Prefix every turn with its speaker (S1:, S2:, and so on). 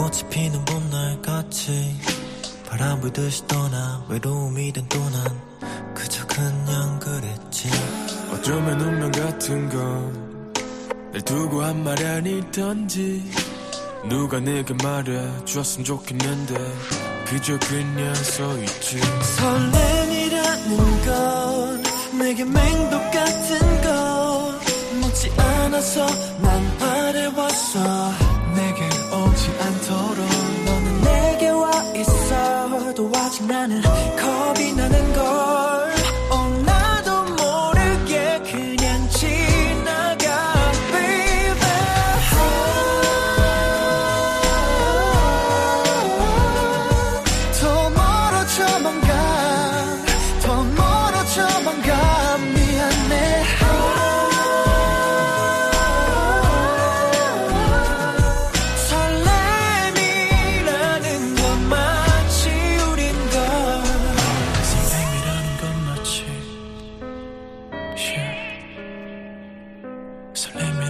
S1: 꽃이 피는 봄날같이 바람 불듯이 떠나 외로움이 된 또난 그저 그냥 그랬지.
S2: 어쩌면 운명 같은 건 날 두고 한 말이 아니던지 누가 내게 말해 주었으면 좋겠는데 그저 그냥 서있지.
S1: 설렘이라는 건 내게 맹독 같은 거 묻지 않아서 난 wanna So let me